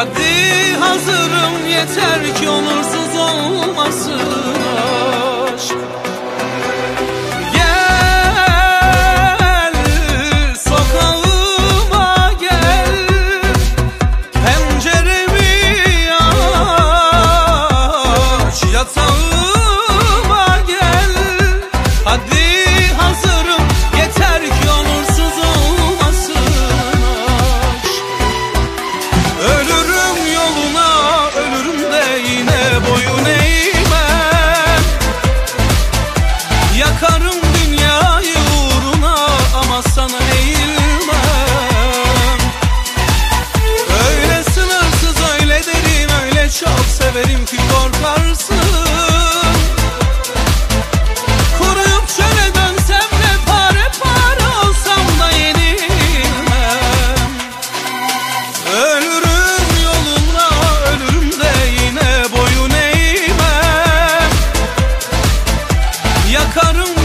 Hadi hazırım yeter ki onursuz olmasın aşk. Gel sokağıma gel Penceremi aç yatağım Yakarım